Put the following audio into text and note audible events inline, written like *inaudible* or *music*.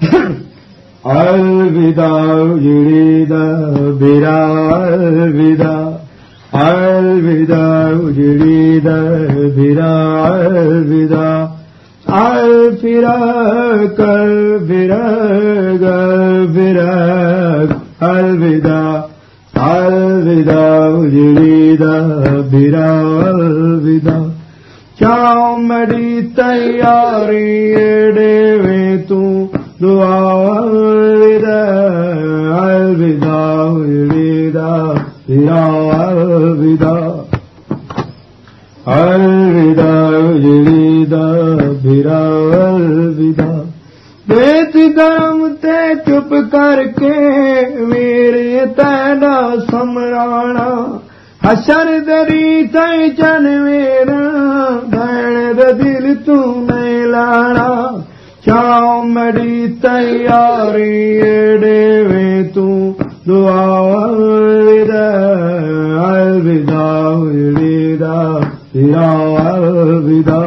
*coughs* अलविदा उजड़ी द बिरा अलविदा अलविदा उजड़ी द बिरा अलविदा अल फिरा कर बिरग बिरग अलविदा अलविदा उजड़ी द बिरा अलविदा क्या मड़ी तैयारी एड़े अलविदा उजड़ीदा बिरा अलविदा अलविदा उजड़ीदा बिरा अलविदा बेत गरम ते चुप समराणा हशर दरी तई चन भैण दिल तू लाना शाम मड़ी तैयारी एड़े वे तू दुआ अलविदा